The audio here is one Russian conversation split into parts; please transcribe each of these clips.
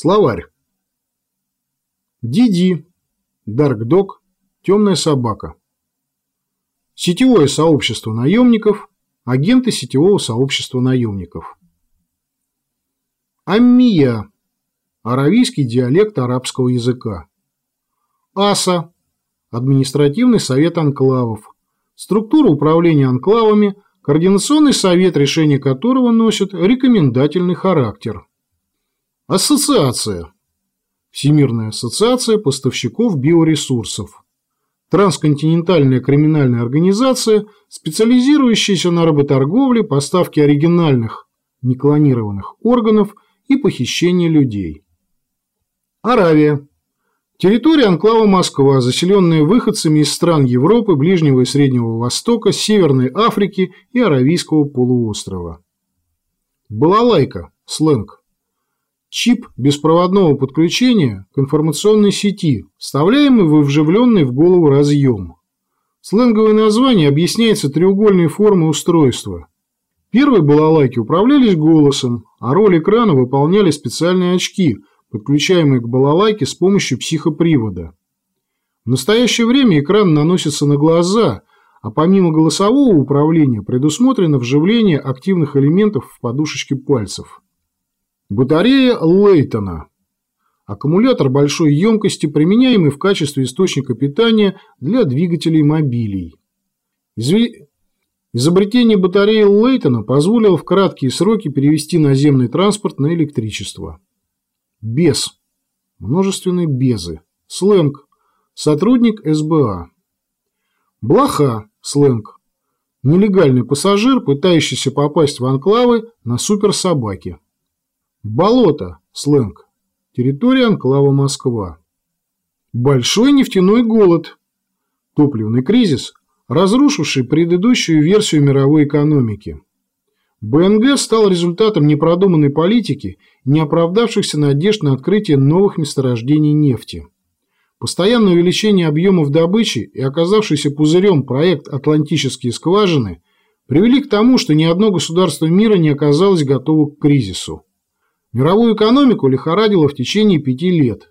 Словарь. Диди. Дарк-дог. Темная собака. Сетевое сообщество наемников. Агенты сетевого сообщества наемников. Аммия. Аравийский диалект арабского языка. АСА. Административный совет анклавов. Структура управления анклавами, координационный совет, решение которого носит рекомендательный характер. Ассоциация. Всемирная ассоциация поставщиков биоресурсов. Трансконтинентальная криминальная организация, специализирующаяся на работорговле, поставке оригинальных, неклонированных органов и похищении людей. Аравия. Территория анклава Москва, заселенная выходцами из стран Европы, Ближнего и Среднего Востока, Северной Африки и Аравийского полуострова. Балалайка. Сленг. Чип беспроводного подключения к информационной сети, вставляемый в вживленный в голову разъем. Сленговое название объясняется треугольной формой устройства. Первые балалайки управлялись голосом, а роль экрана выполняли специальные очки, подключаемые к балалайке с помощью психопривода. В настоящее время экран наносится на глаза, а помимо голосового управления предусмотрено вживление активных элементов в подушечки пальцев. Батарея Лейтона. Аккумулятор большой емкости, применяемый в качестве источника питания для двигателей мобилей. Изобретение батареи Лейтона позволило в краткие сроки перевести наземный транспорт на электричество. Без. Множественные безы. Сленг. Сотрудник СБА. Блоха. Сленг. Нелегальный пассажир, пытающийся попасть в анклавы на суперсобаке. Болото, сленг. Территория анклава Москва. Большой нефтяной голод. Топливный кризис, разрушивший предыдущую версию мировой экономики. БНГ стал результатом непродуманной политики не оправдавшихся надежд на открытие новых месторождений нефти. Постоянное увеличение объемов добычи и оказавшийся пузырем проект «Атлантические скважины» привели к тому, что ни одно государство мира не оказалось готово к кризису. Мировую экономику лихорадило в течение пяти лет.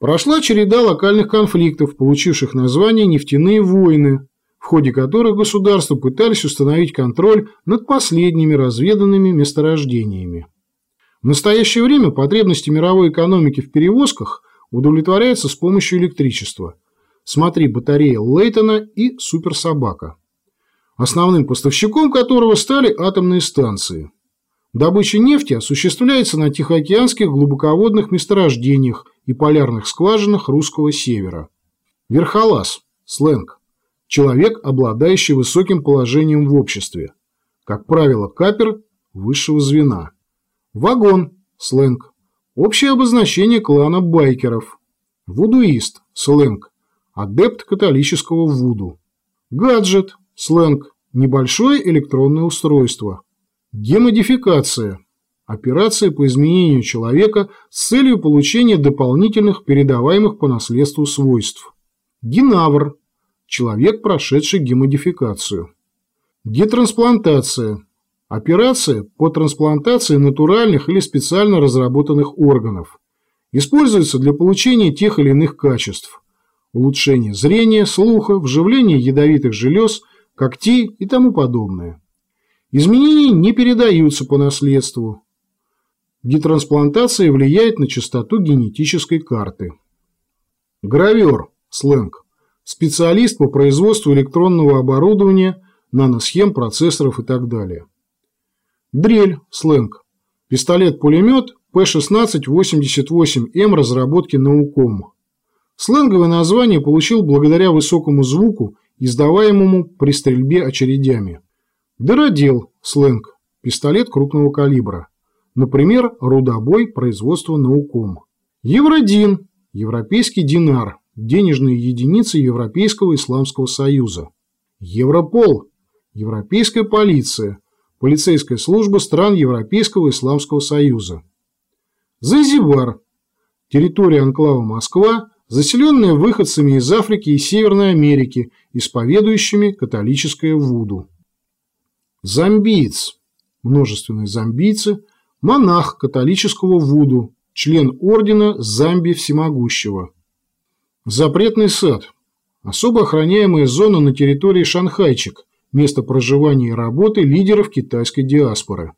Прошла череда локальных конфликтов, получивших название «нефтяные войны», в ходе которых государства пытались установить контроль над последними разведанными месторождениями. В настоящее время потребности мировой экономики в перевозках удовлетворяются с помощью электричества. Смотри батарея Лейтона и Суперсобака. Основным поставщиком которого стали атомные станции – Добыча нефти осуществляется на тихоокеанских глубоководных месторождениях и полярных скважинах русского севера. Верхолаз, сленг. Человек, обладающий высоким положением в обществе. Как правило, капер высшего звена. Вагон, сленг. Общее обозначение клана байкеров. Вудуист, сленг. Адепт католического вуду. Гаджет, сленг. Небольшое электронное устройство. Демодификация – операция по изменению человека с целью получения дополнительных передаваемых по наследству свойств. Генавр – человек, прошедший гемодификацию. Детрансплантация – операция по трансплантации натуральных или специально разработанных органов. Используется для получения тех или иных качеств – улучшения зрения, слуха, вживления ядовитых желез, когтей и тому подобное. Изменения не передаются по наследству. Детрансплантация влияет на частоту генетической карты. Гравер, сленг. Специалист по производству электронного оборудования, наносхем, процессоров и так далее. Дрель, сленг. Пистолет-пулемет П-1688М разработки науком. Сленговое название получил благодаря высокому звуку, издаваемому при стрельбе очередями. Дыродел, сленг, пистолет крупного калибра. Например, рудобой производства науком. Евродин, европейский динар, денежные единицы Европейского Исламского Союза. Европол, европейская полиция, полицейская служба стран Европейского Исламского Союза. Занзибар, территория анклава Москва, заселенная выходцами из Африки и Северной Америки, исповедующими католическое вуду. Зомбиец, множественные зомбийцы, монах католического Вуду, член ордена Замби Всемогущего. Запретный сад. Особо охраняемая зона на территории Шанхайчик, место проживания и работы лидеров китайской диаспоры.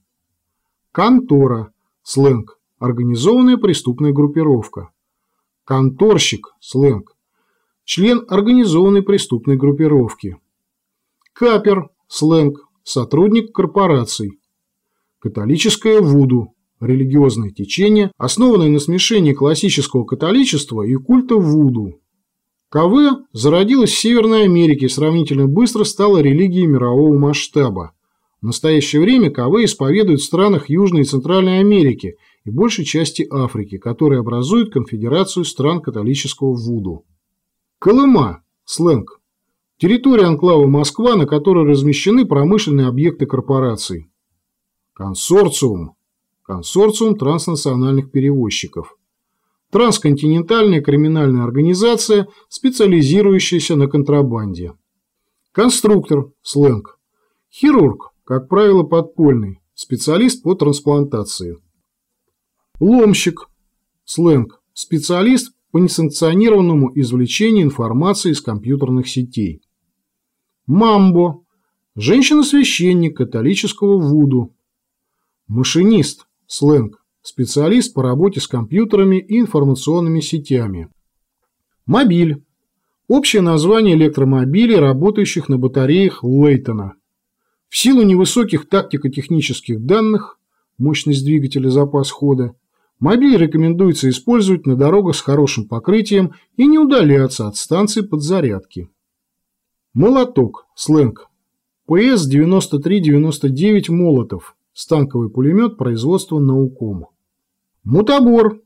Контора. Сленг. Организованная преступная группировка. Конторщик. Сленг. Член организованной преступной группировки. Капер. Сленг. Сотрудник корпораций. Католическое Вуду религиозное течение, основанное на смешении классического католичества и культа Вуду. КВ зародилась в Северной Америке и сравнительно быстро стала религией мирового масштаба. В настоящее время КВ исповедуют в странах Южной и Центральной Америки и большей части Африки, которые образуют конфедерацию стран католического Вуду. Колыма, сленг. Территория анклава Москва, на которой размещены промышленные объекты корпораций. Консорциум, Консорциум транснациональных перевозчиков. Трансконтинентальная криминальная организация, специализирующаяся на контрабанде. Конструктор, сленг. Хирург, как правило, подпольный, специалист по трансплантации. Ломщик, сленг. Специалист по несанкционированному извлечению информации из компьютерных сетей. Мамбо. Женщина-священник католического Вуду. Машинист сленг, специалист по работе с компьютерами и информационными сетями. Мобиль. Общее название электромобилей, работающих на батареях Лейтона. В силу невысоких тактико-технических данных, мощность двигателя, запас хода, мобиль рекомендуется использовать на дорогах с хорошим покрытием и не удаляться от станции подзарядки. Молоток, сленг. ПС-9399 Молотов станковый пулемет производства «Науком». Мутабор.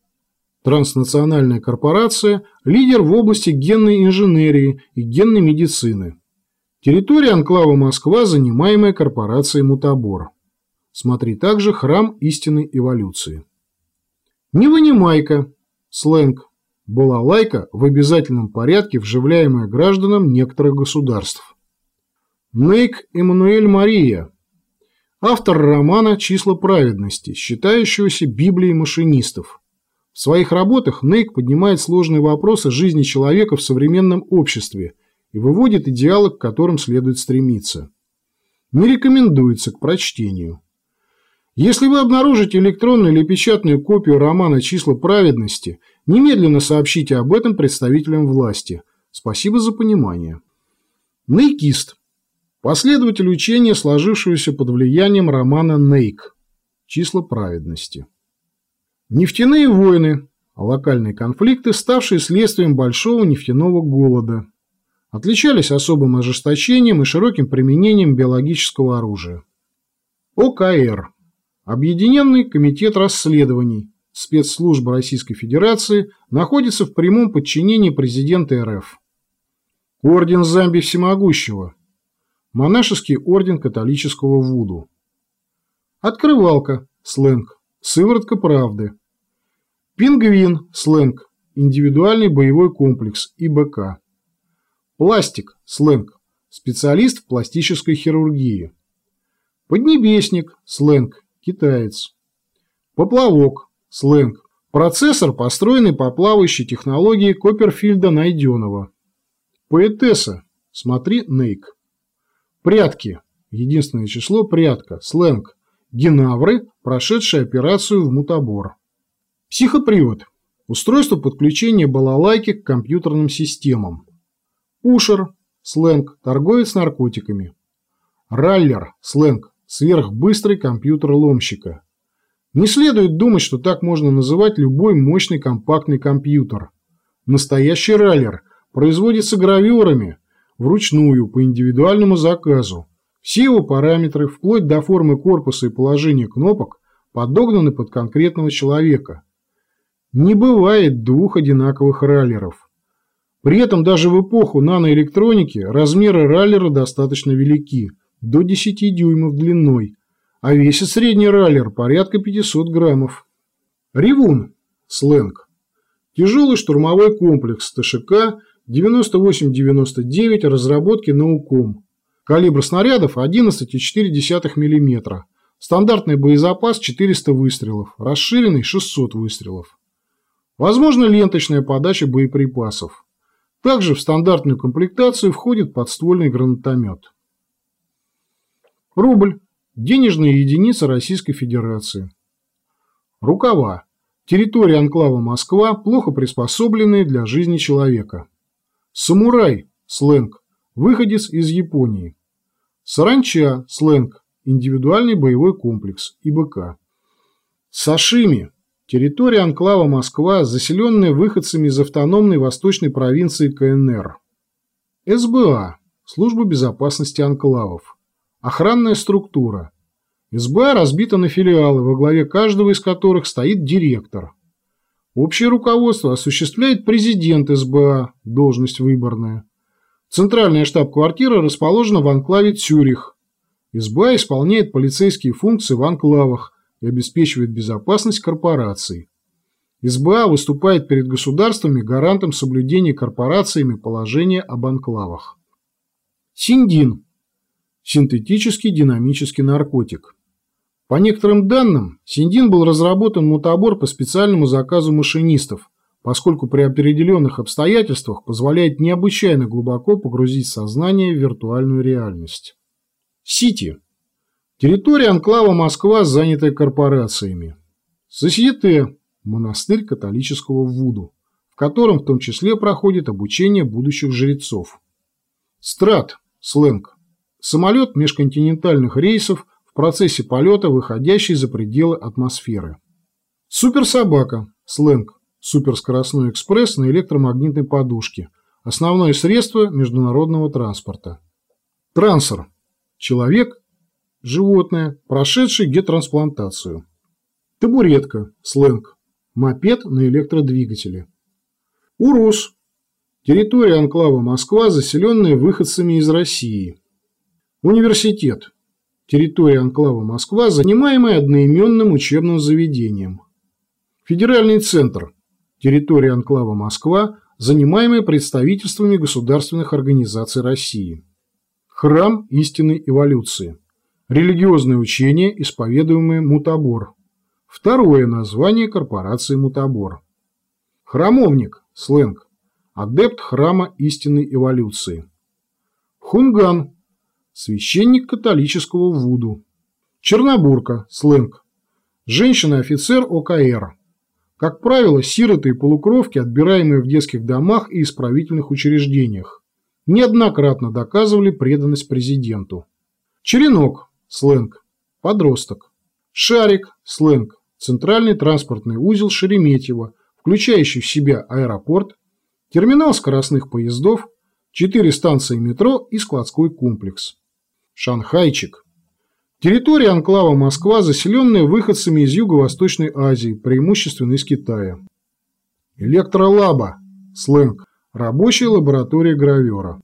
Транснациональная корпорация, лидер в области генной инженерии и генной медицины. Территория анклава Москва, занимаемая корпорацией Мутабор. Смотри также Храм истинной эволюции. Невынимайка. Сленг. Балалайка в обязательном порядке, вживляемая гражданам некоторых государств. Нейк Эммануэль Мария Автор романа «Числа праведности», считающегося Библией машинистов. В своих работах Нейк поднимает сложные вопросы жизни человека в современном обществе и выводит идеалы, к которым следует стремиться. Не рекомендуется к прочтению. Если вы обнаружите электронную или печатную копию романа «Числа праведности», немедленно сообщите об этом представителям власти. Спасибо за понимание. Нейкист – Последователь учения, сложившегося под влиянием романа Нейк «Числа праведности». Нефтяные войны – локальные конфликты, ставшие следствием большого нефтяного голода. Отличались особым ожесточением и широким применением биологического оружия. ОКР – Объединенный комитет расследований, спецслужба Российской Федерации, находится в прямом подчинении президента РФ. Орден Замби Всемогущего – Монашеский орден католического Вуду. Открывалка, сленг, сыворотка правды. Пингвин, сленг, индивидуальный боевой комплекс, ИБК. Пластик, сленг, специалист в пластической хирургии. Поднебесник, сленг, китаец. Поплавок, сленг, процессор, построенный по плавающей технологии Копперфильда Найденова. Поэтесса, смотри Нейк. Прятки. Единственное число – прятка. Сленг. Генавры, прошедшие операцию в мутабор. Психопривод. Устройство подключения балалайки к компьютерным системам. Пушер. Сленг. Торговец наркотиками. Раллер. Сленг. Сверхбыстрый компьютер ломщика. Не следует думать, что так можно называть любой мощный компактный компьютер. Настоящий раллер производится гравюрами – вручную, по индивидуальному заказу. Все его параметры, вплоть до формы корпуса и положения кнопок, подогнаны под конкретного человека. Не бывает двух одинаковых раллеров. При этом даже в эпоху наноэлектроники размеры раллера достаточно велики, до 10 дюймов длиной, а весит средний раллер порядка 500 граммов. Ревун, сленг. Тяжелый штурмовой комплекс ТШК 98-99 разработки науком. Калибр снарядов 11,4 мм. Стандартный боезапас 400 выстрелов, расширенный 600 выстрелов. Возможно ленточная подача боеприпасов. Также в стандартную комплектацию входит подствольный гранатомет. Рубль – денежная единица Российской Федерации. Рукава – территория анклава Москва, плохо приспособленные для жизни человека. Самурай – сленг, выходец из Японии. Саранча – сленг, индивидуальный боевой комплекс, ИБК. Сашими – территория анклава Москва, заселенная выходцами из автономной восточной провинции КНР. СБА – служба безопасности анклавов. Охранная структура. СБА разбита на филиалы, во главе каждого из которых стоит директор. Общее руководство осуществляет президент СБА, должность выборная. Центральная штаб-квартира расположена в анклаве Цюрих. СБА исполняет полицейские функции в анклавах и обеспечивает безопасность корпораций. СБА выступает перед государствами гарантом соблюдения корпорациями положения об анклавах. Синдин. Синтетический динамический наркотик. По некоторым данным, Синдин был разработан мутабор по специальному заказу машинистов, поскольку при определенных обстоятельствах позволяет необычайно глубоко погрузить сознание в виртуальную реальность. Сити. Территория анклава Москва, занятая корпорациями. Сосьете – монастырь католического Вуду, в котором в том числе проходит обучение будущих жрецов. Страт – сленг. Самолет межконтинентальных рейсов в процессе полета, выходящий за пределы атмосферы. Суперсобака – сленг суперскоростной экспресс на электромагнитной подушке, основное средство международного транспорта. Трансер – человек, животное, прошедший гетрансплантацию. Табуретка – сленг, мопед на электродвигателе. Урус – территория анклава Москва, заселенная выходцами из России. Университет – территория анклава Москва, занимаемая одноименным учебным заведением. Федеральный центр территория анклава Москва, занимаемая представительствами государственных организаций России. Храм истинной эволюции. Религиозное учение, исповедуемое Мутабор. Второе название корпорации Мутабор. Храмовник, сленг. Адепт храма истинной эволюции. Хунган. Священник католического Вуду. Чернобурка, сленг. Женщина-офицер ОКР. Как правило, сироты и полукровки, отбираемые в детских домах и исправительных учреждениях, неоднократно доказывали преданность президенту. Черенок – сленг, подросток. Шарик – сленг, центральный транспортный узел Шереметьево, включающий в себя аэропорт, терминал скоростных поездов, четыре станции метро и складской комплекс. Шанхайчик Территория анклава Москва, заселенная выходцами из Юго-Восточной Азии, преимущественно из Китая. Электролаба, сленг, рабочая лаборатория гравера.